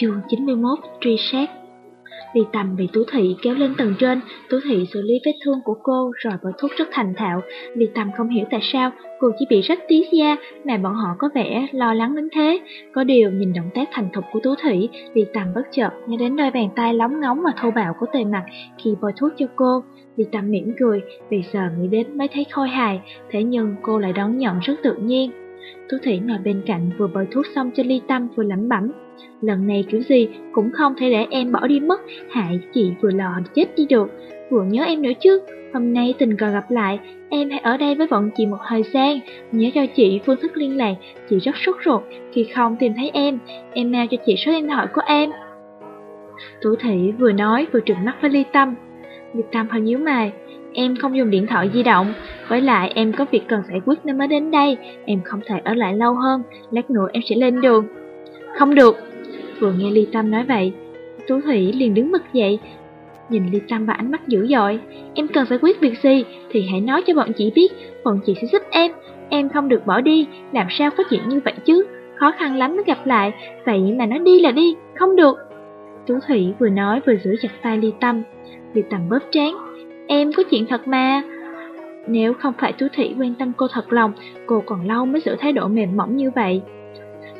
Chương 91 Truy sát Ly Tâm bị Tú Thị kéo lên tầng trên, Tú Thị xử lý vết thương của cô rồi bỏ thuốc rất thành thạo. Ly Tâm không hiểu tại sao cô chỉ bị rách tí da mà bọn họ có vẻ lo lắng đến thế. Có điều nhìn động tác thành thục của Tú Thị, Ly Tâm bất chợt nhớ đến đôi bàn tay lóng ngóng và thô bạo của tề mặt khi bôi thuốc cho cô. Ly Tâm mỉm cười, bây giờ nghĩ đến mới thấy khôi hài, thế nhưng cô lại đón nhận rất tự nhiên. Tú Thị ngồi bên cạnh vừa bôi thuốc xong cho Ly Tâm vừa lẩm bẩm. Lần này kiểu gì cũng không thể để em bỏ đi mất, hại chị vừa lò chết đi được, vừa nhớ em nữa chứ. Hôm nay tình cờ gặp lại, em hãy ở đây với bọn chị một thời gian, nhớ cho chị phương thức liên lạc, chị rất sốt ruột khi không tìm thấy em, em mail cho chị số điện thoại của em. Tú Thị vừa nói vừa trừng mắt với Ly Tâm. Ly Tâm hơi nhíu mày, em không dùng điện thoại di động, với lại em có việc cần giải quyết nên mới đến đây, em không thể ở lại lâu hơn, lát nữa em sẽ lên đường. Không được, Vừa nghe Ly Tâm nói vậy, Tú Thủy liền đứng bật dậy, nhìn Ly Tâm và ánh mắt dữ dội. Em cần giải quyết việc gì thì hãy nói cho bọn chị biết, bọn chị sẽ giúp em. Em không được bỏ đi, làm sao có chuyện như vậy chứ? Khó khăn lắm mới gặp lại, vậy mà nói đi là đi, không được. Tú Thủy vừa nói vừa giữ chặt tay Ly Tâm. Ly Tâm bóp trán. Em có chuyện thật mà. Nếu không phải Tú Thủy quan tâm cô thật lòng, cô còn lâu mới giữ thái độ mềm mỏng như vậy.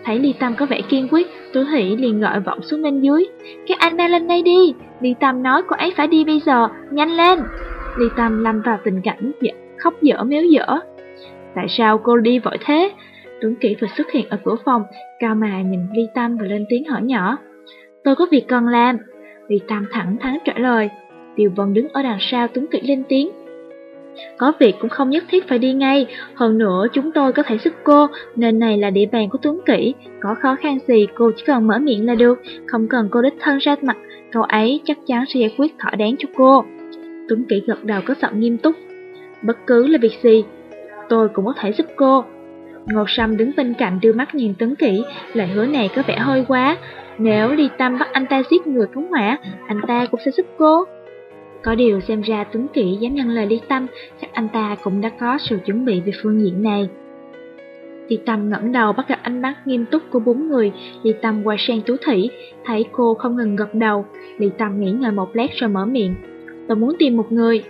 Thấy Ly Tâm có vẻ kiên quyết, Tú Thủy liền gọi vọng xuống bên dưới. Các anh mang lên đây đi, Ly Tâm nói cô ấy phải đi bây giờ, nhanh lên. Ly Tâm lâm vào tình cảnh khóc dở méo dở. Tại sao cô đi vội thế? Tuấn Kỷ vừa xuất hiện ở cửa phòng, cao mà nhìn Ly Tâm và lên tiếng hỏi nhỏ. Tôi có việc cần làm. Ly Tâm thẳng thắn trả lời. Tiêu Vân đứng ở đằng sau Tuấn Kỷ lên tiếng. Có việc cũng không nhất thiết phải đi ngay, hơn nữa chúng tôi có thể giúp cô, nên này là địa bàn của Tuấn Kỷ, có khó khăn gì cô chỉ cần mở miệng là được, không cần cô đích thân ra mặt, cậu ấy chắc chắn sẽ giải quyết thỏa đáng cho cô. Tuấn Kỷ gật đầu có giọng nghiêm túc, bất cứ là việc gì, tôi cũng có thể giúp cô. Ngô Sâm đứng bên cạnh đưa mắt nhìn Tuấn Kỷ, lời hứa này có vẻ hơi quá, nếu Ly Tâm bắt anh ta giết người phóng hỏa, anh ta cũng sẽ giúp cô. Có điều xem ra Tuấn Kỷ dám nhận lời Lý Tâm, chắc anh ta cũng đã có sự chuẩn bị về phương diện này. Lý Tâm ngẩng đầu bắt gặp ánh mắt nghiêm túc của bốn người, Lý Tâm quay sang Tú Thủy, thấy cô không ngừng gật đầu, Lý Tâm nghĩ ngợi một lát rồi mở miệng. Tôi muốn tìm một người.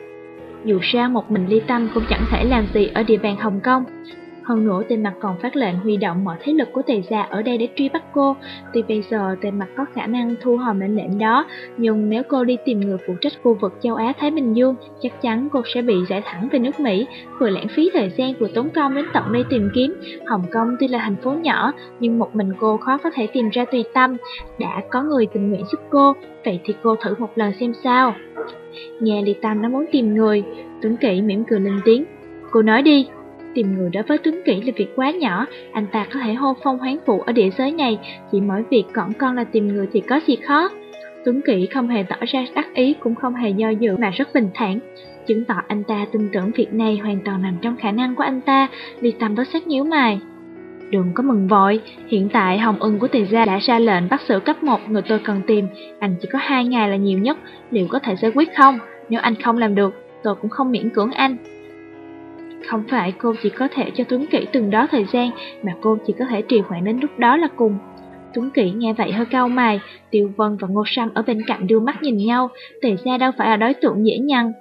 Dù sao một mình Lý Tâm cũng chẳng thể làm gì ở địa bàn Hồng Kông, hơn nữa tên Mặt còn phát lệnh huy động mọi thế lực của Tề gia ở đây để truy bắt cô. Tuy bây giờ tên Mặt có khả năng thu hồi mệnh lệnh đó, nhưng nếu cô đi tìm người phụ trách khu vực châu Á Thái Bình Dương, chắc chắn cô sẽ bị giải thẳng về nước Mỹ, vừa lãng phí thời gian vừa tốn công đến tận đây tìm kiếm. Hồng Kông tuy là thành phố nhỏ, nhưng một mình cô khó có thể tìm ra tùy tâm. Đã có người tình nguyện giúp cô, vậy thì cô thử một lần xem sao. Nghe Ly Tâm nó muốn tìm người, Tuấn Kỵ mỉm cười lên tiếng. Cô nói đi. Tìm người đối với Tuấn Kỷ là việc quá nhỏ, anh ta có thể hô phong hoán phụ ở địa giới này, chỉ mỗi việc cỏn con là tìm người thì có gì khó. Tuấn Kỷ không hề tỏ ra đắc ý cũng không hề do dự mà rất bình thản, chứng tỏ anh ta tin tưởng việc này hoàn toàn nằm trong khả năng của anh ta, Ly Tâm đối sắc nhíu mày. Đừng có mừng vội, hiện tại Hồng Ưng của Tề Gia đã ra lệnh bắt xử cấp một người tôi cần tìm, anh chỉ có hai ngày là nhiều nhất, liệu có thể giải quyết không? Nếu anh không làm được, tôi cũng không miễn cưỡng anh. Không phải cô chỉ có thể cho Tuấn Kỷ từng đó thời gian, mà cô chỉ có thể trì hoãn đến lúc đó là cùng. Tuấn Kỷ nghe vậy hơi cau mày, Tiêu Vân và Ngô Sâm ở bên cạnh đưa mắt nhìn nhau, tề ra đâu phải là đối tượng dễ nhăn.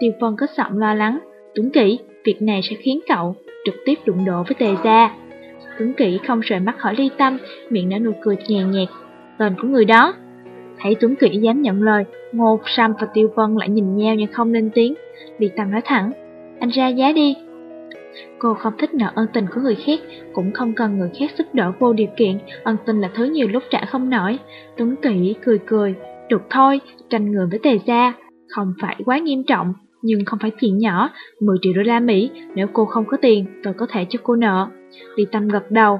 Tiêu Vân có giọng lo lắng, Tuấn Kỷ, việc này sẽ khiến cậu trực tiếp đụng độ với tề gia. Tuấn Kỷ không rời mắt khỏi ly tâm, miệng nở nụ cười nhàn nhạt, tên của người đó. Thấy Tuấn Kỷ dám nhận lời, Ngô Sâm và Tiêu Vân lại nhìn nhau nhưng không lên tiếng. Ly Tâm nói thẳng, anh ra giá đi. Cô không thích nợ ân tình của người khác, cũng không cần người khác giúp đỡ vô điều kiện, ân tình là thứ nhiều lúc trả không nổi. Tuấn Kỷ cười cười, được thôi, tranh người với tề gia, không phải quá nghiêm trọng, nhưng không phải chuyện nhỏ, 10 triệu đô la Mỹ, nếu cô không có tiền, tôi có thể cho cô nợ. Lý tâm gật đầu,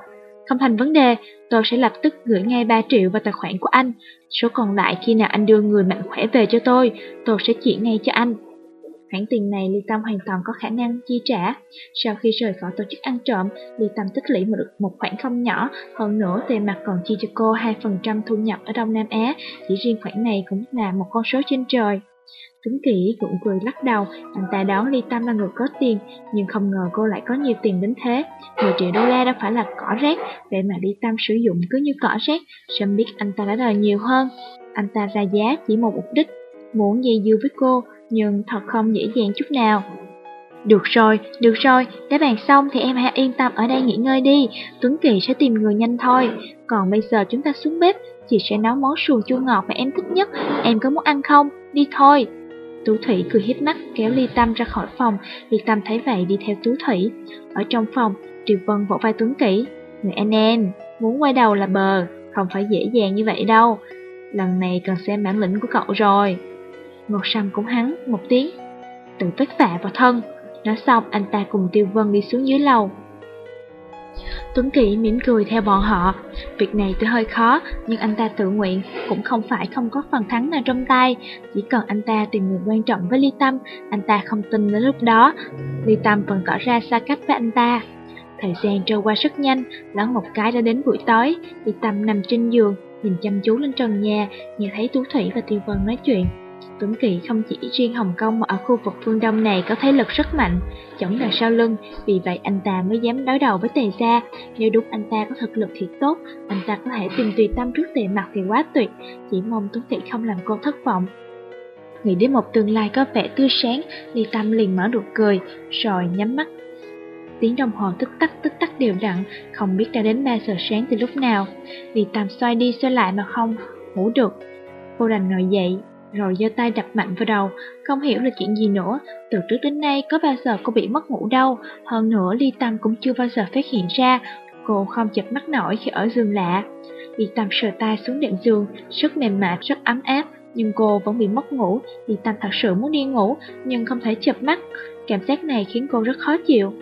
Không thành vấn đề, tôi sẽ lập tức gửi ngay 3 triệu vào tài khoản của anh. Số còn lại khi nào anh đưa người mạnh khỏe về cho tôi, tôi sẽ chuyển ngay cho anh. Khoản tiền này Ly Tâm hoàn toàn có khả năng chi trả. Sau khi rời khỏi tổ chức ăn trộm, Ly Tâm tích lũy được một khoản không nhỏ, hơn nữa tiền mặt còn chi cho cô 2% thu nhập ở Đông Nam Á, chỉ riêng khoản này cũng là một con số trên trời. Tuấn Kỷ cũng cười lắc đầu, anh ta đoán Ly Tâm là người có tiền, nhưng không ngờ cô lại có nhiều tiền đến thế. 10 triệu đô la đâu phải là cỏ rác, vậy mà Ly Tâm sử dụng cứ như cỏ rác, sớm biết anh ta đã đòi nhiều hơn. Anh ta ra giá chỉ một mục đích, muốn dây dưa với cô, nhưng thật không dễ dàng chút nào. Được rồi, được rồi, đã bàn xong thì em hãy yên tâm ở đây nghỉ ngơi đi, Tuấn Kỳ sẽ tìm người nhanh thôi. Còn bây giờ chúng ta xuống bếp, chị sẽ nấu món sườn chua ngọt mà em thích nhất, em có muốn ăn không? Đi thôi. Tú Thủy cười hiếp mắt kéo Ly Tâm ra khỏi phòng, Ly Tâm thấy vậy đi theo Tú Thủy. Ở trong phòng, Triệu Vân vỗ vai Tuấn Kỷ. Người anh em, muốn quay đầu là bờ, không phải dễ dàng như vậy đâu. Lần này cần xem bản lĩnh của cậu rồi. Ngọc Sâm cũng hắn một tiếng, tự vất vả vào thân. Nói xong, anh ta cùng Tiêu Vân đi xuống dưới lầu. Tuấn Kỵ mỉm cười theo bọn họ. Việc này tuy hơi khó, nhưng anh ta tự nguyện, cũng không phải không có phần thắng nào trong tay. Chỉ cần anh ta tìm người quan trọng với Ly Tâm, anh ta không tin đến lúc đó. Ly Tâm vẫn tỏ ra xa cách với anh ta. Thời gian trôi qua rất nhanh, lẫn một cái đã đến buổi tối. Ly Tâm nằm trên giường, nhìn chăm chú lên trần nhà, nghe thấy Tú Thủy và Tiêu Vân nói chuyện. Tuấn Kỳ không chỉ riêng Hồng Kông mà ở khu vực phương Đông này có thế lực rất mạnh, chống đằng sau lưng, vì vậy anh ta mới dám đối đầu với tề gia. Nếu đúng anh ta có thực lực thì tốt, anh ta có thể tìm tùy tâm trước tề mặt thì quá tuyệt, chỉ mong Tuấn Kỳ không làm cô thất vọng. Nghĩ đến một tương lai có vẻ tươi sáng, Ly Tâm liền mở nụ cười, rồi nhắm mắt. Tiếng đồng hồ tức tắc tức tắc đều đặn, không biết đã đến 3 giờ sáng từ lúc nào. Ly Tâm xoay đi xoay lại mà không ngủ được. Cô đành ngồi dậy, rồi giơ tay đập mạnh vào đầu, không hiểu là chuyện gì nữa, từ trước đến nay có bao giờ cô bị mất ngủ đâu, hơn nữa Ly Tâm cũng chưa bao giờ phát hiện ra, cô không chật mắt nổi khi ở giường lạ. Ly Tâm sờ tay xuống đệm giường, rất mềm mại, rất ấm áp, nhưng cô vẫn bị mất ngủ, Ly Tâm thật sự muốn đi ngủ, nhưng không thể chập mắt, cảm giác này khiến cô rất khó chịu.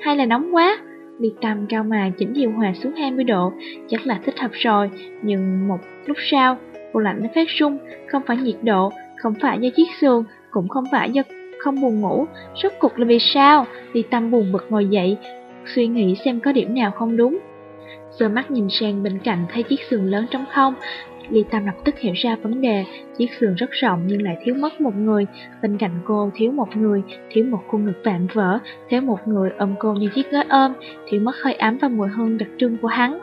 Hay là nóng quá? Ly Tâm cao mày chỉnh điều hòa xuống 20 độ, chắc là thích hợp rồi, nhưng một lúc sau, Cô lạnh nó phát rung, không phải nhiệt độ, không phải do chiếc xương, cũng không phải do không buồn ngủ. Rốt cục là vì sao? Vì tâm buồn bực ngồi dậy, suy nghĩ xem có điểm nào không đúng. Giờ mắt nhìn sang bên cạnh thấy chiếc giường lớn trống không, Ly Tâm lập tức hiểu ra vấn đề, chiếc giường rất rộng nhưng lại thiếu mất một người, bên cạnh cô thiếu một người, thiếu một khuôn ngực vạm vỡ, thiếu một người ôm cô như chiếc gối ôm, thiếu mất hơi ấm và mùi hương đặc trưng của hắn.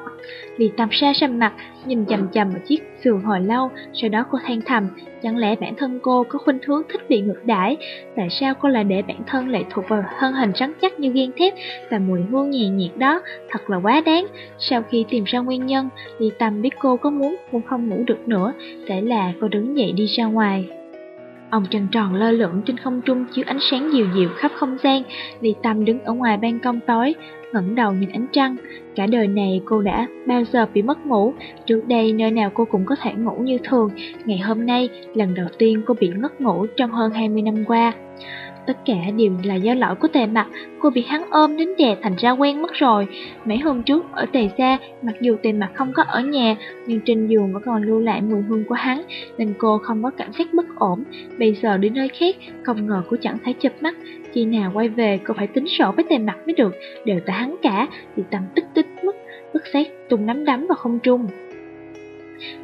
Lý Tam xa sầm mặt, nhìn chầm chầm vào chiếc giường hồi lâu, sau đó cô than thầm, chẳng lẽ bản thân cô có khuynh hướng thích bị ngược đãi? Tại sao cô lại để bản thân lại thuộc vào thân hình rắn chắc như ghen thép và mùi hương nhẹ nhiệt đó? Thật là quá đáng. Sau khi tìm ra nguyên nhân, Lý Tam biết cô có muốn cũng không ngủ được nữa, thế là cô đứng dậy đi ra ngoài. Ông trăng tròn lơ lửng trên không trung chiếu ánh sáng dịu dịu khắp không gian, Ly Tâm đứng ở ngoài ban công tối, ngẩng đầu nhìn ánh trăng. Cả đời này cô đã bao giờ bị mất ngủ, trước đây nơi nào cô cũng có thể ngủ như thường, ngày hôm nay lần đầu tiên cô bị mất ngủ trong hơn 20 năm qua. Tất cả đều là do lỗi của tề mặt, cô bị hắn ôm đến đè thành ra quen mất rồi. Mấy hôm trước ở tề xa, mặc dù tề mặt không có ở nhà, nhưng trên giường vẫn còn lưu lại mùi hương của hắn, nên cô không có cảm giác bất ổn. Bây giờ đi nơi khác, không ngờ cô chẳng thấy chụp mắt. Khi nào quay về, cô phải tính sổ với tề mặt mới được, đều tại hắn cả, vì tâm tích tích mất, bức xét tung nắm đấm vào không trung.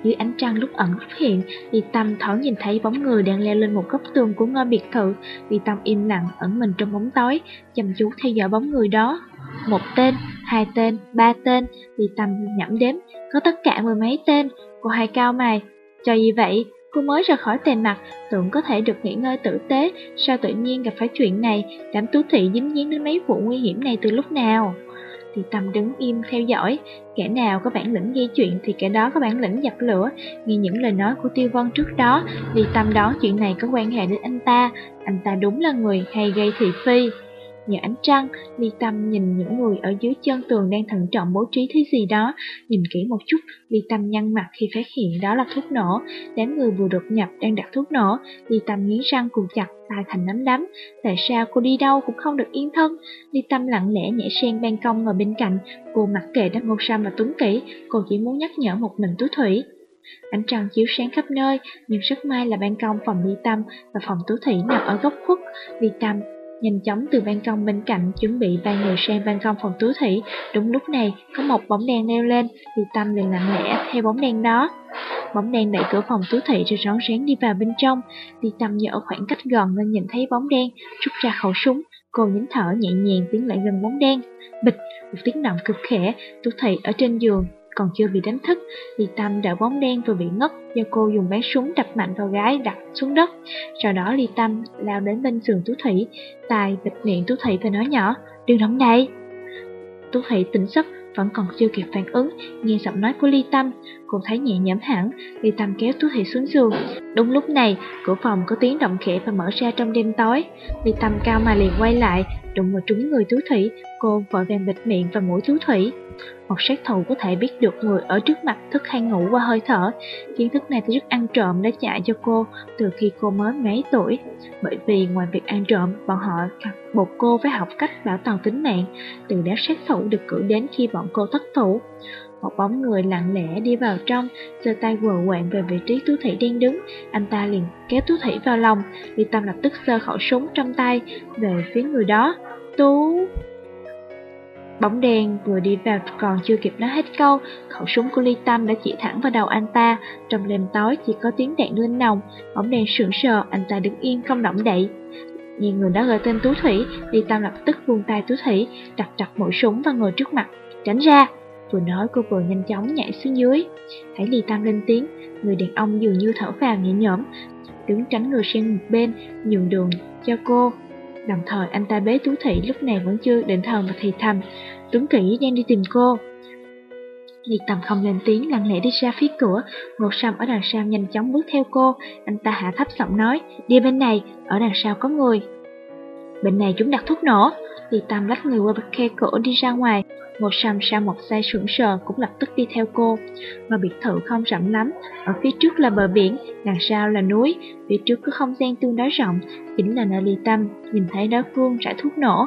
Dưới ánh trăng lúc ẩn lúc hiện, Vì Tâm thoáng nhìn thấy bóng người đang leo lên một góc tường của ngôi biệt thự. Vì Tâm im lặng ẩn mình trong bóng tối, chăm chú theo dõi bóng người đó. Một tên, hai tên, ba tên, Vì Tâm nhẩm đếm, có tất cả mười mấy tên. Cô hai cao mày, cho gì vậy? Cô mới ra khỏi tề mặt, tưởng có thể được nghỉ ngơi tử tế, sao tự nhiên gặp phải chuyện này, đám tú thị dính dính đến mấy vụ nguy hiểm này từ lúc nào? Thì Tâm đứng im theo dõi. Kẻ nào có bản lĩnh gây chuyện thì kẻ đó có bản lĩnh dập lửa. Nghe những lời nói của Tiêu Vân trước đó, vì Tâm đó chuyện này có quan hệ đến anh ta. Anh ta đúng là người hay gây thị phi. Nhờ ánh trăng, Ly Tâm nhìn những người ở dưới chân tường đang thận trọng bố trí thứ gì đó. Nhìn kỹ một chút, Ly Tâm nhăn mặt khi phát hiện đó là thuốc nổ. Đám người vừa đột nhập đang đặt thuốc nổ. Ly Tâm nghiến răng cùng chặt, tai thành nắm đấm. Tại sao cô đi đâu cũng không được yên thân? Ly Tâm lặng lẽ nhảy sen ban công ngồi bên cạnh. Cô mặc kệ đất ngô sam và tuấn kỹ, cô chỉ muốn nhắc nhở một mình Tú Thủy. Ánh trăng chiếu sáng khắp nơi, nhưng rất may là ban công phòng Ly Tâm và phòng Tú Thủy nằm ở góc khuất. Ly Tâm nhanh chóng từ ban công bên cạnh chuẩn bị bay người sang ban công phòng Tú Thủy. Đúng lúc này, có một bóng đèn leo lên, thì Tâm liền lặng lẽ theo bóng đèn đó. Bóng đèn đẩy cửa phòng Tú thị rồi rón rén đi vào bên trong. Đi Tâm nhờ ở khoảng cách gần nên nhìn thấy bóng đen, rút ra khẩu súng. Cô nhín thở nhẹ nhàng tiến lại gần bóng đen. Bịch, một tiếng động cực khẽ, Tú thị ở trên giường còn chưa bị đánh thức, thì Tâm đã bóng đen vừa bị ngất do cô dùng bán súng đập mạnh vào gái đặt xuống đất. Sau đó Ly Tâm lao đến bên giường Tú Thủy, tài bịt miệng Tú Thủy và nói nhỏ, đừng động đây. Tú Thủy tỉnh giấc vẫn còn chưa kịp phản ứng, nghe giọng nói của Ly Tâm, cô thấy nhẹ nhõm hẳn, Ly Tâm kéo Tú Thủy xuống giường. Đúng lúc này, cửa phòng có tiếng động khẽ và mở ra trong đêm tối. Ly Tâm cao mà liền quay lại, đụng vào trúng người Tú Thủy, cô vội vàng bịt miệng và mũi túi Thủy. Một sát thủ có thể biết được người ở trước mặt thức hay ngủ qua hơi thở. Kiến thức này rất ăn trộm đã chạy cho cô từ khi cô mới mấy tuổi. Bởi vì ngoài việc ăn trộm, bọn họ buộc cô phải học cách bảo toàn tính mạng. Từ đó sát thủ được cử đến khi bọn cô thất thủ. Một bóng người lặng lẽ đi vào trong, giơ tay quờ quạng về vị trí Tú Thủy đang đứng. Anh ta liền kéo Tú Thủy vào lòng, Ly Tâm lập tức sơ khẩu súng trong tay về phía người đó. Tú... Bóng đen vừa đi vào còn chưa kịp nói hết câu, khẩu súng của Ly Tâm đã chỉ thẳng vào đầu anh ta. Trong đêm tối chỉ có tiếng đạn lên nòng, bóng đen sững sờ, anh ta đứng yên không động đậy. Nhìn người đó gọi tên Tú Thủy, Ly Tâm lập tức buông tay Tú Thủy, đặt chặt mũi súng vào người trước mặt, tránh ra. Vừa nói cô vừa nhanh chóng nhảy xuống dưới. Thấy Ly Tâm lên tiếng, người đàn ông dường như thở vào nhẹ nhõm, đứng tránh người sang một bên, nhường đường cho cô. Đồng thời anh ta bế Tú thủy lúc này vẫn chưa định thần và thì thầm Tuấn Kỷ đang đi tìm cô. Diệt tầm không lên tiếng lặng lẽ đi ra phía cửa Ngột Sâm ở đằng sau nhanh chóng bước theo cô. Anh ta hạ thấp giọng nói Đi bên này, ở đằng sau có người. Bên này chúng đặt thuốc nổ. Diệt tầm lách người qua bậc khe cửa đi ra ngoài Ngột Sâm sau một giây sững sờ cũng lập tức đi theo cô. Mà biệt thự không rộng lắm Ở phía trước là bờ biển, đằng sau là núi Phía trước có không gian tương đối rộng Chính là nơi ly tâm nhìn thấy đối phương trải thuốc nổ.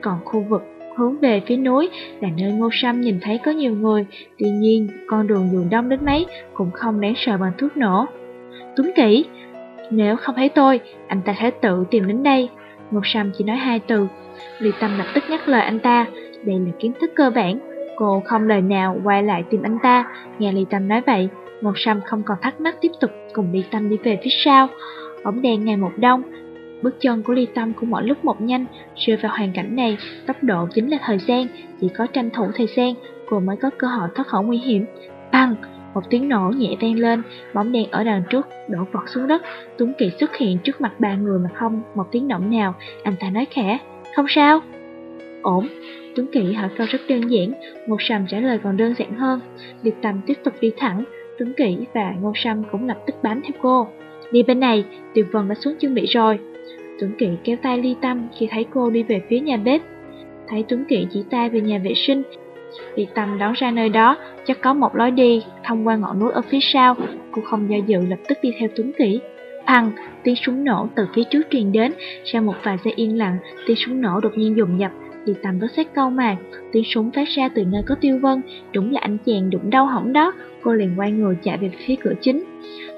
Còn khu vực hướng về phía núi là nơi Ngô Sâm nhìn thấy có nhiều người, tuy nhiên con đường dù đông đến mấy cũng không đáng sợ bằng thuốc nổ. Tuấn kỹ, nếu không thấy tôi, anh ta sẽ tự tìm đến đây. Ngô Sâm chỉ nói hai từ, Ly Tâm lập tức nhắc lời anh ta, đây là kiến thức cơ bản. Cô không lời nào quay lại tìm anh ta, nghe Ly Tâm nói vậy, Ngô Sâm không còn thắc mắc tiếp tục cùng Ly Tâm đi về phía sau. Bóng đèn ngày một đông, Bước chân của Ly Tâm cũng mỗi lúc một nhanh, rơi vào hoàn cảnh này, tốc độ chính là thời gian, chỉ có tranh thủ thời gian, cô mới có cơ hội thoát khỏi nguy hiểm. Bằng, một tiếng nổ nhẹ vang lên, bóng đen ở đằng trước đổ vọt xuống đất, Tuấn Kỳ xuất hiện trước mặt ba người mà không một tiếng động nào, anh ta nói khẽ, không sao. Ổn, Tuấn Kỳ hỏi câu rất đơn giản, Ngô sầm trả lời còn đơn giản hơn. Liệt Tâm tiếp tục đi thẳng, Tuấn Kỳ và Ngô Sâm cũng lập tức bám theo cô. Đi bên này, Tuyệt Vân đã xuống chuẩn bị rồi. Tuấn Kỵ kéo tay ly tâm khi thấy cô đi về phía nhà bếp. Thấy Tuấn Kỵ chỉ tay về nhà vệ sinh, Ly Tâm đón ra nơi đó, chắc có một lối đi thông qua ngọn núi ở phía sau. Cô không do dự lập tức đi theo Tuấn Kỵ. Hằng tiếng súng nổ từ phía trước truyền đến, sau một vài giây yên lặng, tiếng súng nổ đột nhiên dồn dập. Ly Tâm bất xét câu mạc, tiếng súng phát ra từ nơi có tiêu vân, đúng là anh chàng đụng đau hỏng đó. Cô liền quay người chạy về phía cửa chính.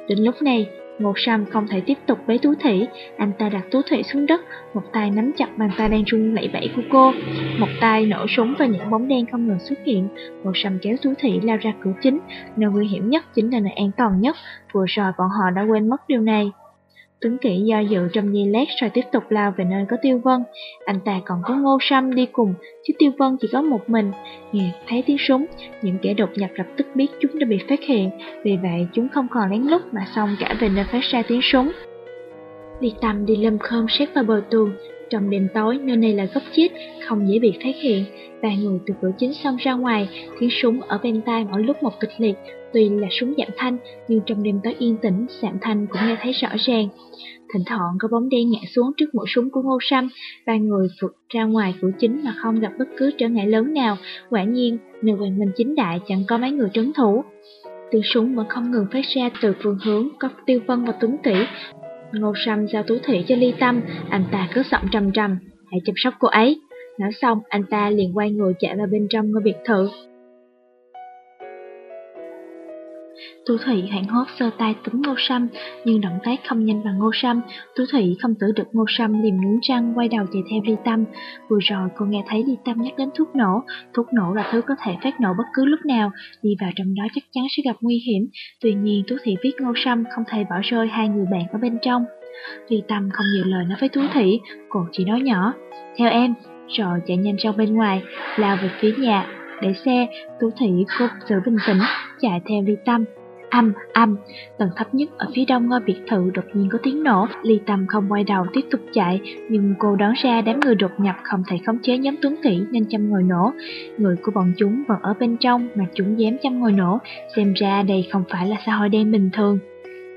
Đến lúc này, Ngô sam không thể tiếp tục với Tú Thủy, anh ta đặt Tú Thủy xuống đất, một tay nắm chặt bàn tay đang run lẩy bẩy của cô, một tay nổ súng và những bóng đen không ngừng xuất hiện. Ngô sam kéo Tú Thủy lao ra cửa chính, nơi nguy hiểm nhất chính là nơi an toàn nhất, vừa rồi bọn họ đã quên mất điều này. Tuấn Kỷ do dự trong giây lát rồi tiếp tục lao về nơi có Tiêu Vân. Anh ta còn có Ngô Sâm đi cùng, chứ Tiêu Vân chỉ có một mình. Nghe thấy tiếng súng, những kẻ đột nhập lập tức biết chúng đã bị phát hiện, vì vậy chúng không còn lén lút mà xông cả về nơi phát ra tiếng súng. Liệt Tâm đi lâm khơm xét vào bờ tường, trong đêm tối, nơi này là góc chết, không dễ bị phát hiện. Ba người từ cửa chính xông ra ngoài, tiếng súng ở bên tai mỗi lúc một kịch liệt. Tuy là súng giảm thanh, nhưng trong đêm tối yên tĩnh, giảm thanh cũng nghe thấy rõ ràng. Thỉnh thoảng có bóng đen ngã xuống trước mũi súng của Ngô Sâm, ba người vượt ra ngoài cửa chính mà không gặp bất cứ trở ngại lớn nào. Quả nhiên, nơi hoàng minh chính đại chẳng có mấy người trấn thủ. Tiếng súng vẫn không ngừng phát ra từ phương hướng có Tiêu Vân và Tuấn kỹ Ngô Sâm giao túi thủy cho Ly Tâm, anh ta cứ giọng trầm trầm, hãy chăm sóc cô ấy. Nói xong, anh ta liền quay người chạy vào bên trong ngôi biệt thự. Tú Thủy hoảng hốt sơ tay túm Ngô Sâm, nhưng động tác không nhanh bằng Ngô Sâm. Tú Thủy không tử được Ngô Sâm liềm nhún răng quay đầu chạy theo Ly Tâm. Vừa rồi cô nghe thấy Ly Tâm nhắc đến thuốc nổ. Thuốc nổ là thứ có thể phát nổ bất cứ lúc nào, đi vào trong đó chắc chắn sẽ gặp nguy hiểm. Tuy nhiên Tú Thủy biết Ngô Sâm không thể bỏ rơi hai người bạn ở bên trong. Ly Tâm không nhiều lời nói với Tú Thủy, cô chỉ nói nhỏ. Theo em, rồi chạy nhanh ra bên ngoài, lao về phía nhà, để xe, Tú Thủy cố giữ bình tĩnh, chạy theo Ly Tâm. Âm, âm, tầng thấp nhất ở phía đông ngôi biệt thự đột nhiên có tiếng nổ, Ly Tâm không quay đầu tiếp tục chạy, nhưng cô đoán ra đám người đột nhập không thể khống chế nhóm Tuấn kỹ nên chăm ngồi nổ. Người của bọn chúng vẫn ở bên trong mà chúng dám chăm ngồi nổ, xem ra đây không phải là xã hội đen bình thường.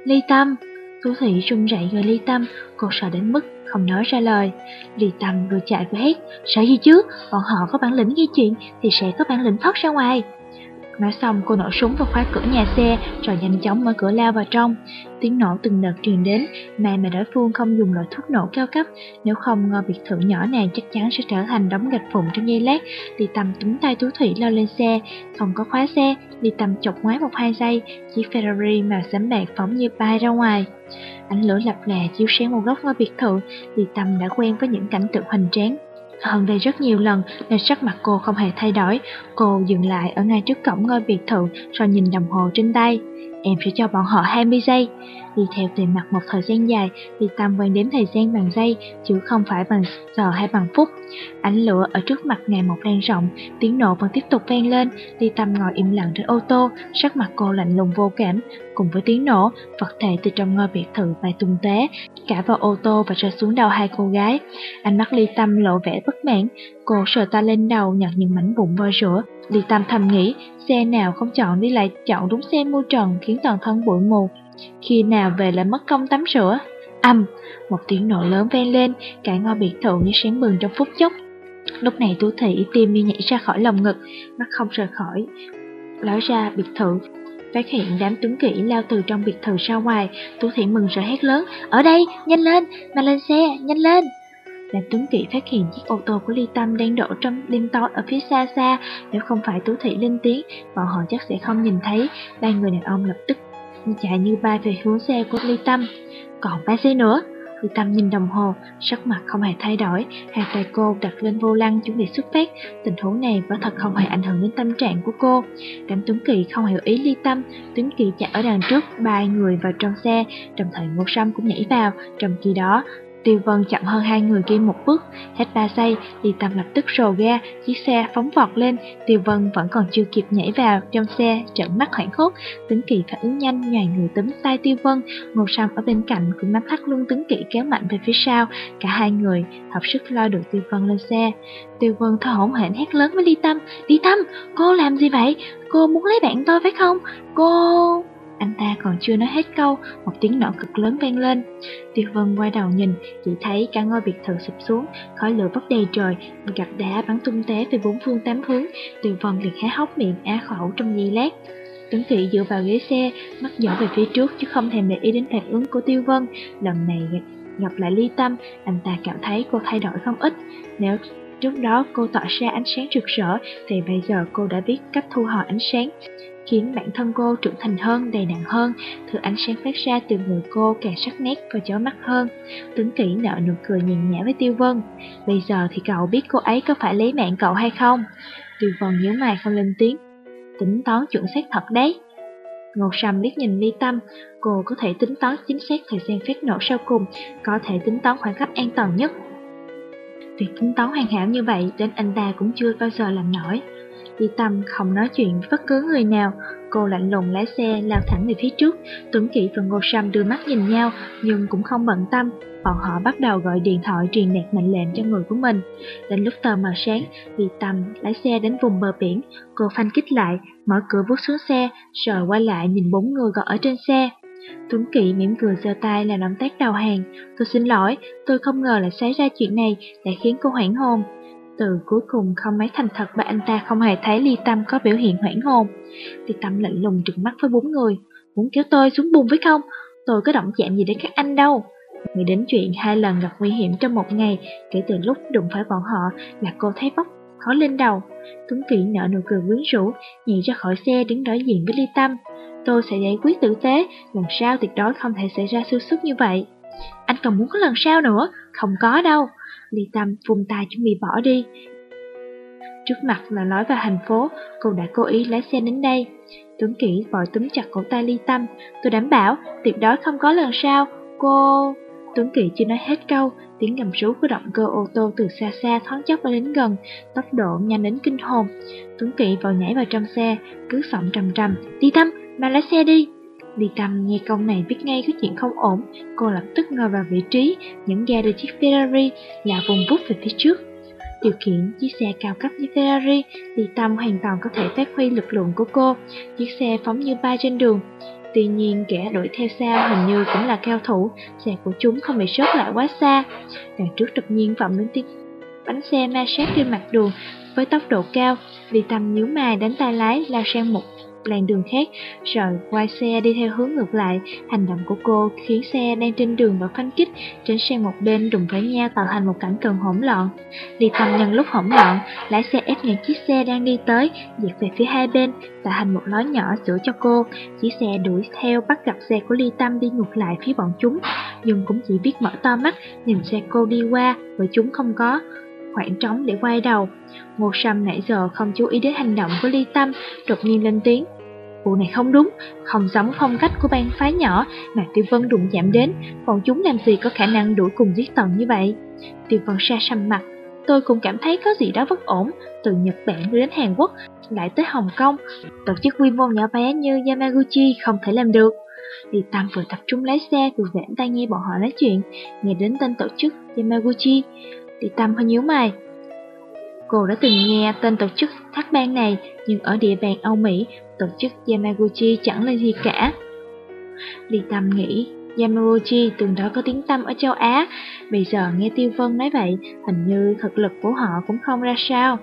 Ly Tâm, Tú thị run rẩy người Ly Tâm, cô sợ đến mức không nói ra lời. Ly Tâm vừa chạy vừa hét, sợ gì chứ, bọn họ có bản lĩnh gây chuyện thì sẽ có bản lĩnh thoát ra ngoài. Nói xong cô nổ súng vào khóa cửa nhà xe rồi nhanh chóng mở cửa lao vào trong. Tiếng nổ từng đợt truyền đến, may mà đối phương không dùng loại thuốc nổ cao cấp, nếu không ngôi biệt thự nhỏ này chắc chắn sẽ trở thành đống gạch vụn trong giây lát. Ly Tâm túm tay Tú Thủy lao lên xe, không có khóa xe, Ly Tâm chọc ngoái một hai giây, chiếc Ferrari màu xám bạc phóng như bay ra ngoài. Ánh lửa lập lè chiếu sáng một góc ngôi biệt thự, Ly Tâm đã quen với những cảnh tượng hoành tráng hơn đây rất nhiều lần nên sắc mặt cô không hề thay đổi. Cô dừng lại ở ngay trước cổng ngôi biệt thự rồi nhìn đồng hồ trên tay. Em sẽ cho bọn họ 20 giây. Đi theo tiền mặt một thời gian dài, Ly Tâm quan đếm thời gian bằng giây, chứ không phải bằng giờ hay bằng phút. Ánh lửa ở trước mặt ngày một lan rộng, tiếng nổ vẫn tiếp tục vang lên. Ly Tâm ngồi im lặng trên ô tô, sắc mặt cô lạnh lùng vô cảm. Cùng với tiếng nổ, vật thể từ trong ngôi biệt thự bay tung té, cả vào ô tô và rơi xuống đầu hai cô gái. Ánh mắt Ly Tâm lộ vẻ bất mãn, cô sờ ta lên đầu nhặt những mảnh vụn vôi rửa đi Tâm thầm nghĩ, xe nào không chọn đi lại chọn đúng xe mua trần khiến toàn thân bụi mù. Khi nào về lại mất công tắm rửa? Âm, một tiếng nổ lớn vang lên, cả ngôi biệt thự như sáng bừng trong phút chốc. Lúc này Tú Thị tim như nhảy ra khỏi lồng ngực, mắt không rời khỏi. Lói ra biệt thự, phát hiện đám tướng kỹ lao từ trong biệt thự ra ngoài, Tú Thị mừng rỡ hét lớn, ở đây, nhanh lên, mà lên xe, nhanh lên. Đám tướng kỵ phát hiện chiếc ô tô của Ly Tâm đang đổ trong đêm tối ở phía xa xa, nếu không phải Tú Thị lên tiếng, bọn họ chắc sẽ không nhìn thấy. Ba người đàn ông lập tức chạy như bay về hướng xe của Ly Tâm. Còn ba xe nữa. Ly Tâm nhìn đồng hồ, sắc mặt không hề thay đổi, hai tay cô đặt lên vô lăng chuẩn bị xuất phát. Tình huống này quả thật không hề ảnh hưởng đến tâm trạng của cô. Cảm Tuấn Kỳ không hiểu ý Ly Tâm, Tuấn Kỳ chạy ở đằng trước, ba người vào trong xe, đồng thời Ngô Sâm cũng nhảy vào. Trong khi đó, Tiêu Vân chậm hơn hai người kia một bước, hết ba giây, thì Tâm lập tức rồ ga, chiếc xe phóng vọt lên, Tiêu Vân vẫn còn chưa kịp nhảy vào trong xe, trợn mắt hoảng hốt, Tính Kỳ phản ứng nhanh, nhòi người túm tay Tiêu Vân, Ngô Sâm ở bên cạnh cũng nắm thắt lưng Tính Kỳ kéo mạnh về phía sau, cả hai người hợp sức lo được Tiêu Vân lên xe. Tiêu Vân thở hổn hển hét lớn với Ly Tâm, Ly Tâm, cô làm gì vậy? Cô muốn lấy bạn tôi phải không? Cô... Chưa nói hết câu, một tiếng nổ cực lớn vang lên. Tiêu Vân quay đầu nhìn, chỉ thấy cả ngôi biệt thự sụp xuống, khói lửa bốc đầy trời, gạch đá bắn tung té về bốn phương tám hướng. Tiêu Vân liền há hốc miệng á khẩu trong giây lát. Tuấn Thị dựa vào ghế xe, mắt dõi về phía trước chứ không thèm để ý đến phản ứng của Tiêu Vân. Lần này gặp lại Ly Tâm, anh ta cảm thấy cô thay đổi không ít. Nếu trước đó cô tỏ ra ánh sáng rực rỡ, thì bây giờ cô đã biết cách thu hồi ánh sáng khiến bản thân cô trưởng thành hơn, đầy đặn hơn, thứ ánh sáng phát ra từ người cô càng sắc nét và chói mắt hơn. Tuấn Kỷ nở nụ cười nhàn nhã với Tiêu Vân. Bây giờ thì cậu biết cô ấy có phải lấy mạng cậu hay không? Tiêu Vân nhớ mày không lên tiếng. Tính toán chuẩn xác thật đấy. Ngô Sâm liếc nhìn Ly Tâm, cô có thể tính toán chính xác thời gian phát nổ sau cùng, có thể tính toán khoảng cách an toàn nhất. Việc tính toán hoàn hảo như vậy đến anh ta cũng chưa bao giờ làm nổi. Ly Tâm không nói chuyện với bất cứ người nào, cô lạnh lùng lái xe lao thẳng về phía trước. Tuấn Kỵ và Ngô Sâm đưa mắt nhìn nhau nhưng cũng không bận tâm. Bọn họ bắt đầu gọi điện thoại truyền đạt mệnh lệnh cho người của mình. Đến lúc tờ mờ sáng, Ly Tâm lái xe đến vùng bờ biển, cô phanh kích lại, mở cửa bước xuống xe, rồi quay lại nhìn bốn người còn ở trên xe. Tuấn Kỵ mỉm cười giơ tay làm động tác đầu hàng. Tôi xin lỗi, tôi không ngờ lại xảy ra chuyện này, đã khiến cô hoảng hồn. Từ cuối cùng không mấy thành thật mà anh ta không hề thấy Ly Tâm có biểu hiện hoảng hồn. Ly Tâm lạnh lùng trừng mắt với bốn người. Muốn kéo tôi xuống bùn với không? Tôi có động chạm gì đến các anh đâu. Nghĩ đến chuyện hai lần gặp nguy hiểm trong một ngày, kể từ lúc đụng phải bọn họ là cô thấy bốc khó lên đầu. Tuấn Kỵ nở nụ cười quyến rũ, nhảy ra khỏi xe đứng đối diện với Ly Tâm. Tôi sẽ giải quyết tử tế, lần sau tuyệt đối không thể xảy ra sơ suất như vậy. Anh còn muốn có lần sau nữa? Không có đâu. Ly Tâm vung tay chuẩn bị bỏ đi. Trước mặt là nói vào thành phố, cô đã cố ý lái xe đến đây. Tuấn Kỷ vội túm chặt cổ tay Ly Tâm. Tôi đảm bảo, tuyệt đối không có lần sau. Cô... Tuấn Kỹ chưa nói hết câu, tiếng gầm rú của động cơ ô tô từ xa xa thoáng chốc đã đến gần, tốc độ nhanh đến kinh hồn. Tuấn Kỵ vội nhảy vào trong xe, cứ sọng trầm trầm, đi tâm, mà lái xe đi. Ly Tâm nghe câu này biết ngay có chuyện không ổn, cô lập tức ngồi vào vị trí, nhấn ga đưa chiếc Ferrari là vùng vút về phía trước. Điều khiển chiếc xe cao cấp như Ferrari, Ly Tâm hoàn toàn có thể phát huy lực lượng của cô, chiếc xe phóng như bay trên đường. Tuy nhiên kẻ đuổi theo sao hình như cũng là cao thủ, xe của chúng không bị sốt lại quá xa. Đằng trước đột nhiên vọng đến tiếng bánh xe ma sát trên mặt đường với tốc độ cao. Ly Tâm nhíu mày đánh tay lái lao sang một làn đường khác, rồi quay xe đi theo hướng ngược lại. Hành động của cô khiến xe đang trên đường và phanh kích, tránh sang một bên đụng phải nhau tạo thành một cảnh tượng hỗn loạn. Ly Tâm nhân lúc hỗn loạn, lái xe ép ngang chiếc xe đang đi tới, dẹp về phía hai bên, tạo thành một lối nhỏ sửa cho cô. Chiếc xe đuổi theo bắt gặp xe của Ly Tâm đi ngược lại phía bọn chúng, nhưng cũng chỉ biết mở to mắt nhìn xe cô đi qua, bởi chúng không có khoảng trống để quay đầu. Ngô Sâm nãy giờ không chú ý đến hành động của Ly Tâm, đột nhiên lên tiếng. Vụ này không đúng, không giống phong cách của bang phái nhỏ mà Tiêu Vân đụng chạm đến, bọn chúng làm gì có khả năng đuổi cùng giết tận như vậy. Tiêu Vân xa sầm mặt, tôi cũng cảm thấy có gì đó bất ổn, từ Nhật Bản đến Hàn Quốc, lại tới Hồng Kông, tổ chức quy mô nhỏ bé như Yamaguchi không thể làm được. Ly Tâm vừa tập trung lái xe vừa vẽn tai nghe bọn họ nói chuyện, nghe đến tên tổ chức Yamaguchi, Ly Tâm hơi nhíu mày, Cô đã từng nghe tên tổ chức thác bang này, nhưng ở địa bàn Âu Mỹ, tổ chức Yamaguchi chẳng là gì cả. Ly Tâm nghĩ, Yamaguchi từng đó có tiếng tâm ở châu Á, bây giờ nghe Tiêu Vân nói vậy, hình như thực lực của họ cũng không ra sao.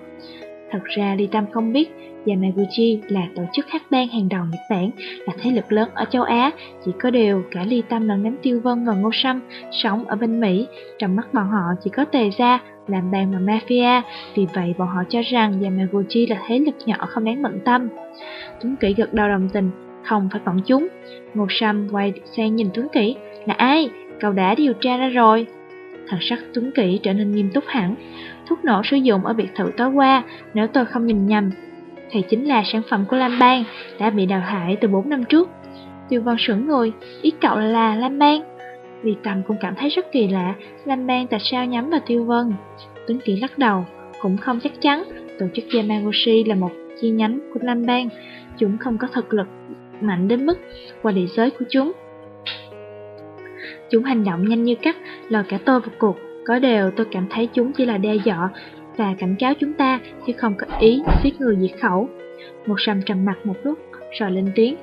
Thật ra Ly Tâm không biết, Yamaguchi là tổ chức hát bang hàng đầu Nhật Bản, là thế lực lớn ở châu Á, chỉ có điều cả Ly Tâm lẫn đám Tiêu Vân và Ngô Sâm sống ở bên Mỹ, trong mắt bọn họ chỉ có tề gia, làm bang và mafia, vì vậy bọn họ cho rằng Yamaguchi là thế lực nhỏ không đáng bận tâm. Tuấn Kỷ gật đầu đồng tình, không phải bọn chúng. Ngô Sâm quay sang nhìn Tuấn Kỷ, là ai? Cậu đã điều tra ra rồi. Thần sắc Tuấn Kỷ trở nên nghiêm túc hẳn. Thuốc nổ sử dụng ở biệt thự tối qua, nếu tôi không nhìn nhầm, thì chính là sản phẩm của Lam Bang, đã bị đào thải từ 4 năm trước. Tiêu Văn sững người, ý cậu là Lam Bang. Vì Tầm cũng cảm thấy rất kỳ lạ, Lam Bang tại sao nhắm vào Tiêu Vân. Tuấn Kỷ lắc đầu, cũng không chắc chắn, tổ chức Yamaguchi là một chi nhánh của Lam Bang, chúng không có thực lực mạnh đến mức qua địa giới của chúng. Chúng hành động nhanh như cắt, lòi cả tôi vào cuộc, có điều tôi cảm thấy chúng chỉ là đe dọa và cảnh cáo chúng ta, chứ không có ý giết người diệt khẩu. Một sầm trầm mặt một lúc, rồi lên tiếng.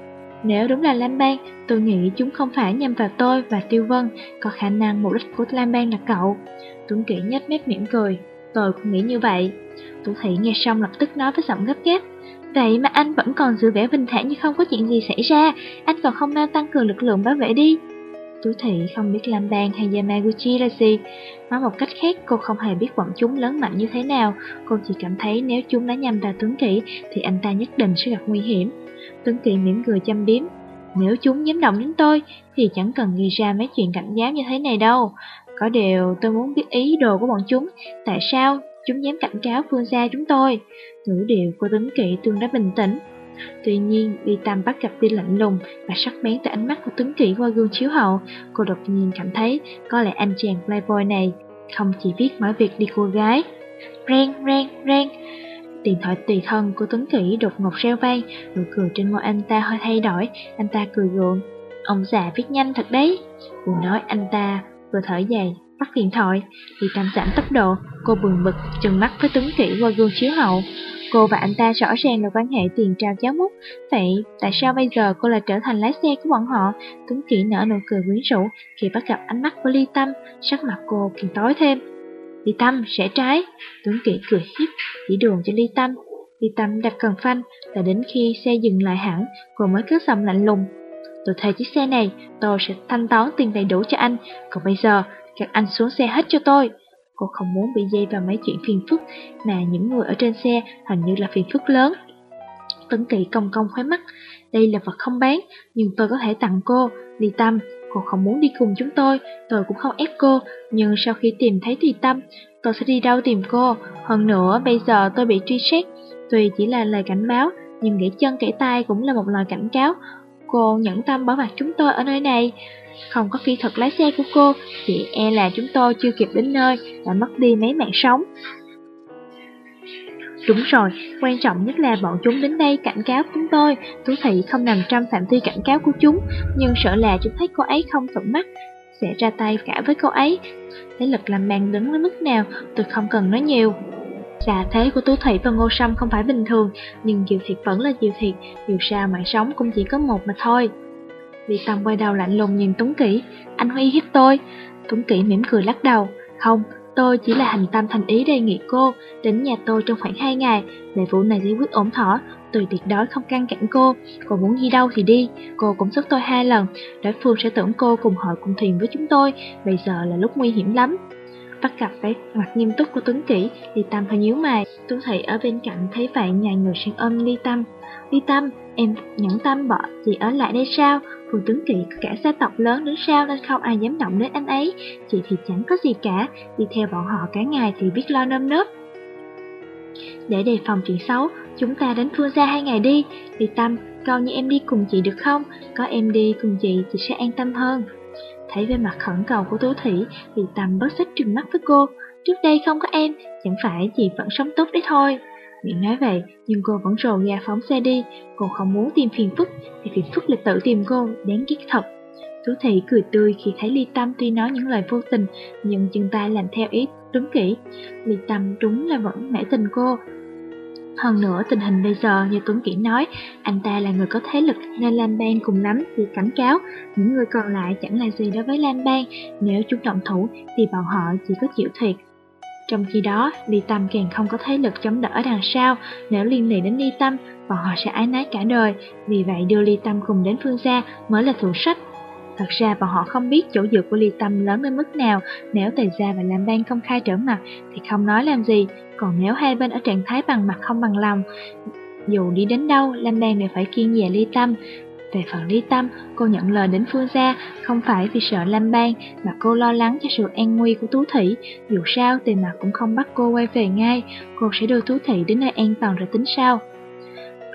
Nếu đúng là Lam Bang, tôi nghĩ chúng không phải nhằm vào tôi và Tiêu Vân, có khả năng mục đích của Lam Bang là cậu. Tuấn Kỷ nhếch mép mỉm cười, tôi cũng nghĩ như vậy. Tú Thị nghe xong lập tức nói với giọng gấp gáp. Vậy mà anh vẫn còn giữ vẻ bình thản như không có chuyện gì xảy ra, anh còn không mau tăng cường lực lượng bảo vệ đi. Tú Thị không biết Lam Bang hay Yamaguchi là gì. Nói một cách khác, cô không hề biết bọn chúng lớn mạnh như thế nào. Cô chỉ cảm thấy nếu chúng đã nhằm vào Tuấn Kỷ thì anh ta nhất định sẽ gặp nguy hiểm. Tuấn Kỷ mỉm cười chăm biếm. Nếu chúng dám động đến tôi thì chẳng cần ghi ra mấy chuyện cảnh giác như thế này đâu. Có điều tôi muốn biết ý đồ của bọn chúng. Tại sao chúng dám cảnh cáo phương gia chúng tôi? Ngữ điệu của Tuấn Kỵ tương đối bình tĩnh. Tuy nhiên, đi Tam bắt gặp đi lạnh lùng và sắc bén tại ánh mắt của Tuấn kỷ qua gương chiếu hậu. Cô đột nhiên cảm thấy có lẽ anh chàng playboy này không chỉ biết mọi việc đi cô gái. rang rang rang Điện thoại tùy thân của Tuấn Kỷ đột ngột reo vang, nụ cười trên môi anh ta hơi thay đổi, anh ta cười gượng. Ông già viết nhanh thật đấy. Vừa nói anh ta vừa thở dài, bắt điện thoại, đi tam giảm tốc độ, cô bừng bực, trừng mắt với Tuấn Kỷ qua gương chiếu hậu. Cô và anh ta rõ ràng là quan hệ tiền trao cháo múc, vậy tại sao bây giờ cô lại trở thành lái xe của bọn họ? Tuấn Kỷ nở nụ cười quyến rũ khi bắt gặp ánh mắt của Ly Tâm, sắc mặt cô càng tối thêm. Ly Tâm, sẽ trái. Tuấn Kỷ cười hiếp, chỉ đường cho Ly Tâm. Ly Tâm đạp cần phanh, là đến khi xe dừng lại hẳn, cô mới cứ giọng lạnh lùng. Tôi thuê chiếc xe này, tôi sẽ thanh toán tiền đầy đủ cho anh, còn bây giờ, các anh xuống xe hết cho tôi. Cô không muốn bị dây vào mấy chuyện phiền phức, mà những người ở trên xe hình như là phiền phức lớn. Tấn Kỳ công công khóe mắt, đây là vật không bán, nhưng tôi có thể tặng cô, Ly Tâm, cô không muốn đi cùng chúng tôi, tôi cũng không ép cô, nhưng sau khi tìm thấy Ly Tâm, tôi sẽ đi đâu tìm cô, hơn nữa bây giờ tôi bị truy xét, tuy chỉ là lời cảnh báo, nhưng gãy chân gãy tay cũng là một lời cảnh cáo, cô nhẫn tâm bỏ mặt chúng tôi ở nơi này. Không có kỹ thuật lái xe của cô, thì e là chúng tôi chưa kịp đến nơi, đã mất đi mấy mạng sống. Đúng rồi, quan trọng nhất là bọn chúng đến đây cảnh cáo chúng tôi. Tú Thị không nằm trong phạm vi cảnh cáo của chúng, nhưng sợ là chúng thấy cô ấy không thuận mắt, sẽ ra tay cả với cô ấy. Thế lực làm màn đứng đến mức nào, tôi không cần nói nhiều. giả thế của Tú Thị và Ngô Sâm không phải bình thường, nhưng Diệu Thiệt vẫn là Diệu Thiệt, dù sao mạng sống cũng chỉ có một mà thôi. Vì Tâm quay đầu lạnh lùng nhìn Tuấn Kỷ, anh Huy hiếp tôi. Tuấn Kỷ mỉm cười lắc đầu, không, tôi chỉ là hành tâm thành ý đề nghị cô đến nhà tôi trong khoảng 2 ngày để vụ này giải quyết ổn thỏa. Tùy tuyệt đối không căng cản cô, cô muốn đi đâu thì đi, cô cũng giúp tôi hai lần, đối phương sẽ tưởng cô cùng hội cùng thuyền với chúng tôi, bây giờ là lúc nguy hiểm lắm. Bắt gặp cái mặt nghiêm túc của Tuấn Kỷ, Ly Tâm hơi nhíu mày. Tuấn Thị ở bên cạnh thấy vậy nhà người sang ôm Ly Tâm. Ly Tâm, em nhẫn tâm bỏ chị ở lại đây sao? Phương Tuấn Kỵ có cả gia tộc lớn đứng sau nên không ai dám động đến anh ấy. Chị thì chẳng có gì cả, đi theo bọn họ cả ngày thì biết lo nơm nớp. Để đề phòng chuyện xấu, chúng ta đến Phương Gia hai ngày đi. Ly Tâm, coi như em đi cùng chị được không? Có em đi cùng chị, chị sẽ an tâm hơn. Thấy về mặt khẩn cầu của Tố Thủy, Ly Tâm bớt sách trừng mắt với cô. Trước đây không có em, chẳng phải chị vẫn sống tốt đấy thôi. Miệng nói vậy, nhưng cô vẫn rồ ga phóng xe đi. Cô không muốn tìm phiền phức, thì phiền phức lịch tự tìm cô, đáng ghét thật. Tú Thị cười tươi khi thấy Ly Tâm tuy nói những lời vô tình, nhưng chân tay làm theo ý đúng kỹ. Ly Tâm đúng là vẫn nể tình cô. Hơn nữa, tình hình bây giờ như Tuấn Kỹ nói, anh ta là người có thế lực nên Lam bang cùng lắm thì cảnh cáo, những người còn lại chẳng là gì đối với Lam bang nếu chúng động thủ thì bọn họ chỉ có chịu thiệt. Trong khi đó, Ly Tâm càng không có thế lực chống đỡ đằng sau, nếu liên lụy đến Ly Tâm, bọn họ sẽ ái nái cả đời, vì vậy đưa Ly Tâm cùng đến Phương Gia mới là thủ sách. Thật ra bọn họ không biết chỗ dựa của Ly Tâm lớn đến mức nào, nếu Tề Gia và Lam Bang công khai trở mặt thì không nói làm gì, còn nếu hai bên ở trạng thái bằng mặt không bằng lòng, dù đi đến đâu, Lam Bang đều phải kiên dè Ly Tâm, về phần Lý tâm, cô nhận lời đến Phương Gia không phải vì sợ Lam Bang mà cô lo lắng cho sự an nguy của Tú thị. Dù sao, tiền mặt cũng không bắt cô quay về ngay, cô sẽ đưa Tú thị đến nơi an toàn rồi tính sao.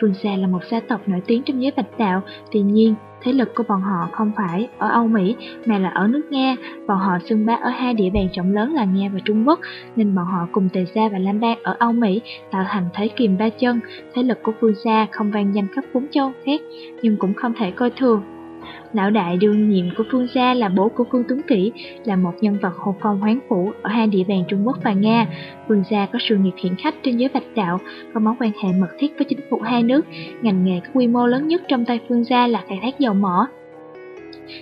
Phương Gia là một gia tộc nổi tiếng trong giới bạch đạo, tuy nhiên thế lực của bọn họ không phải ở Âu Mỹ mà là ở nước Nga. Bọn họ xưng bá ở hai địa bàn trọng lớn là Nga và Trung Quốc, nên bọn họ cùng Tề Gia và Lam Đan ở Âu Mỹ tạo thành thế kìm ba chân. Thế lực của Phương Gia không vang danh khắp bốn châu khác, nhưng cũng không thể coi thường. Lão đại đương nhiệm của Phương Gia là bố của Phương Tuấn Kỷ, là một nhân vật hồ phong hoán phủ ở hai địa bàn Trung Quốc và Nga. Phương Gia có sự nghiệp hiển khách trên giới bạch đạo, có mối quan hệ mật thiết với chính phủ hai nước. Ngành nghề có quy mô lớn nhất trong tay Phương Gia là khai thác dầu mỏ.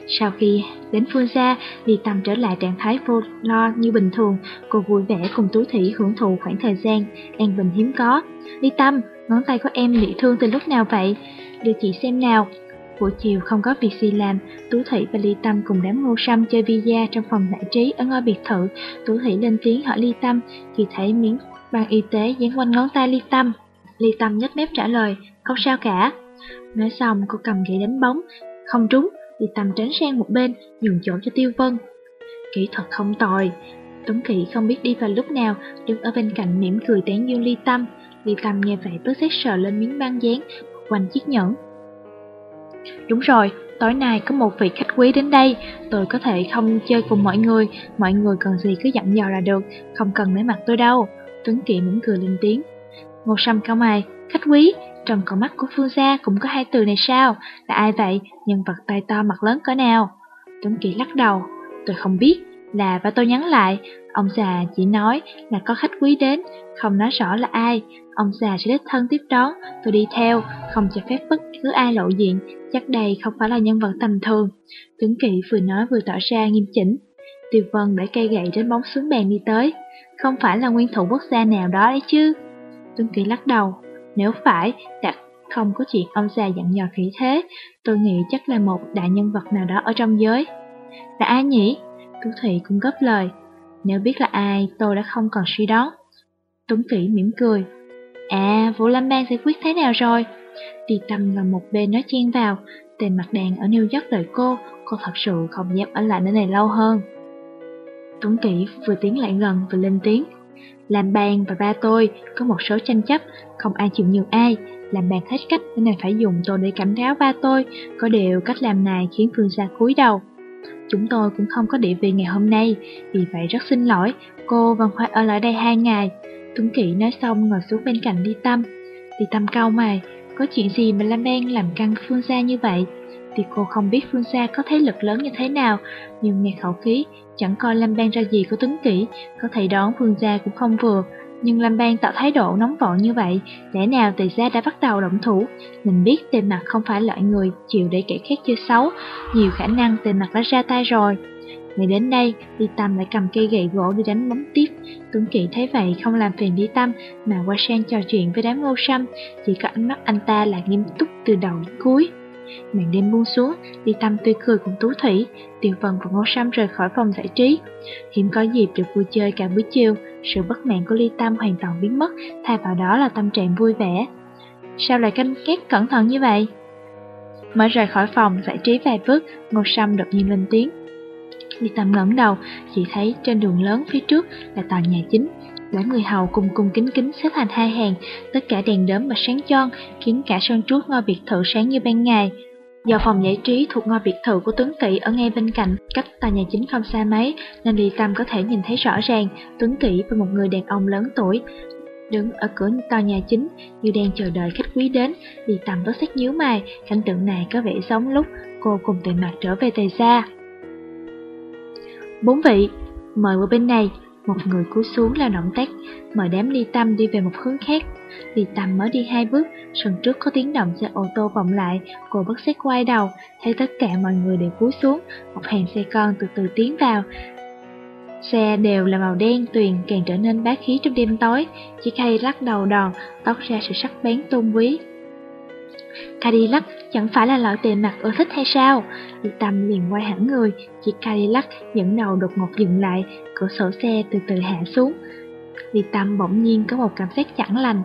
Sau khi đến Phương Gia, vì Tâm trở lại trạng thái vô lo như bình thường, cô vui vẻ cùng Tú Thủy hưởng thụ khoảng thời gian, an bình hiếm có. Ly Tâm, ngón tay của em bị thương từ lúc nào vậy? Đưa chị xem nào. Buổi chiều không có việc gì làm, Tú Thị và Ly Tâm cùng đám ngô sâm chơi visa trong phòng giải trí ở ngôi biệt thự. Tú Thị lên tiếng hỏi Ly Tâm, khi thấy miếng băng y tế dán quanh ngón tay Ly Tâm. Ly Tâm nhếch mép trả lời, không sao cả. Nói xong cô cầm gậy đánh bóng, không trúng, Ly Tâm tránh sang một bên, nhường chỗ cho Tiêu Vân. Kỹ thuật không tồi. Tuấn Kỵ không biết đi vào lúc nào, đứng ở bên cạnh mỉm cười tán dương Ly Tâm. Ly Tâm nghe vậy bớt xét sờ lên miếng băng dán, quanh chiếc nhẫn. Đúng rồi, tối nay có một vị khách quý đến đây, tôi có thể không chơi cùng mọi người, mọi người cần gì cứ dặn dò là được, không cần nể mặt tôi đâu. Tuấn Kỵ mỉm cười lên tiếng. Ngô Sâm cao mày, khách quý, trong con mắt của Phương Gia cũng có hai từ này sao? Là ai vậy? Nhân vật tay to mặt lớn cỡ nào? Tuấn Kỵ lắc đầu, tôi không biết, là và tôi nhắn lại, ông già chỉ nói là có khách quý đến, không nói rõ là ai. Ông già sẽ đích thân tiếp đón, tôi đi theo, không cho phép bất cứ ai lộ diện, chắc đây không phải là nhân vật tầm thường. Tuấn Kỵ vừa nói vừa tỏ ra nghiêm chỉnh. Tiêu Vân để cây gậy đến bóng xuống bàn đi tới. Không phải là nguyên thủ quốc gia nào đó đấy chứ. Tuấn Kỵ lắc đầu. Nếu phải, đặt không có chuyện ông già dặn dò khỉ thế, tôi nghĩ chắc là một đại nhân vật nào đó ở trong giới. Là ai nhỉ? Tú Thụy cũng gấp lời. Nếu biết là ai, tôi đã không còn suy đoán. Tuấn Kỷ mỉm cười. À, Vũ Lâm Bang sẽ quyết thế nào rồi? Đi tâm là một bên nói chen vào. Tên mặt đàn ở New York đợi cô, cô thật sự không dám ở lại nơi này lâu hơn. Tuấn Kỷ vừa tiến lại gần vừa lên tiếng. Làm bàn và ba tôi có một số tranh chấp, không ai chịu nhường ai. Làm bàn hết cách nên này phải dùng tôi để cảnh cáo ba tôi. Có điều cách làm này khiến Phương Gia cúi đầu. Chúng tôi cũng không có địa vị ngày hôm nay, vì vậy rất xin lỗi, cô vẫn phải ở lại đây hai ngày. Tuấn Kỵ nói xong ngồi xuống bên cạnh Đi Tâm. Đi Tâm cau mày, có chuyện gì mà Lam Ben làm căng Phương Gia như vậy? Thì cô không biết Phương Gia có thế lực lớn như thế nào, nhưng nghe khẩu khí, chẳng coi Lam Bang ra gì của Tuấn Kỵ, có thể đón Phương Gia cũng không vừa. Nhưng Lam Bang tạo thái độ nóng vội như vậy, lẽ nào tề gia đã bắt đầu động thủ? Mình biết tề mặt không phải loại người chịu để kẻ khác chơi xấu, nhiều khả năng tề mặt đã ra tay rồi. Ngày đến đây, Đi Tâm lại cầm cây gậy gỗ đi đánh bóng tiếp. Tuấn Kỵ thấy vậy không làm phiền Đi Tâm mà qua sang trò chuyện với đám ngô sâm, chỉ có ánh mắt anh ta là nghiêm túc từ đầu đến cuối. Màn đêm buông xuống, đi tâm tươi cười cùng Tú Thủy, Tiền Vân và Ngô Sâm rời khỏi phòng giải trí. Hiếm có dịp được vui chơi cả buổi chiều, sự bất mãn của Ly Tâm hoàn toàn biến mất, thay vào đó là tâm trạng vui vẻ. Sao lại canh két cẩn thận như vậy? Mới rời khỏi phòng giải trí vài bước, Ngô Sâm đột nhiên lên tiếng. Ly Tâm ngẩng đầu, chỉ thấy trên đường lớn phía trước là tòa nhà chính, Đám người hầu cùng cùng kính kính xếp thành hai hàng, tất cả đèn đớm và sáng tròn, khiến cả sân trước ngôi biệt thự sáng như ban ngày. Do phòng giải trí thuộc ngôi biệt thự của Tuấn Kỵ ở ngay bên cạnh, cách tòa nhà chính không xa mấy, nên Ly Tâm có thể nhìn thấy rõ ràng Tuấn Kỵ và một người đàn ông lớn tuổi. Đứng ở cửa tòa nhà chính như đang chờ đợi khách quý đến, Ly Tâm bất sắc nhíu mày, cảnh tượng này có vẻ giống lúc cô cùng tề mặt trở về tề gia. Bốn vị, mời qua bên này, một người cúi xuống là động tác, mời đám ly tâm đi về một hướng khác. Ly tâm mới đi hai bước, sân trước có tiếng động xe ô tô vọng lại, cô bất xét quay đầu, thấy tất cả mọi người đều cúi xuống, một hàng xe con từ từ tiến vào. Xe đều là màu đen tuyền càng trở nên bá khí trong đêm tối, chỉ khay lắc đầu đòn, tóc ra sự sắc bén tôn quý. Cadillac chẳng phải là loại tiền mặt ưa thích hay sao? Ly Tâm liền quay hẳn người, chiếc Cadillac dẫn đầu đột ngột dừng lại, cửa sổ xe từ từ hạ xuống. Ly Tâm bỗng nhiên có một cảm giác chẳng lành,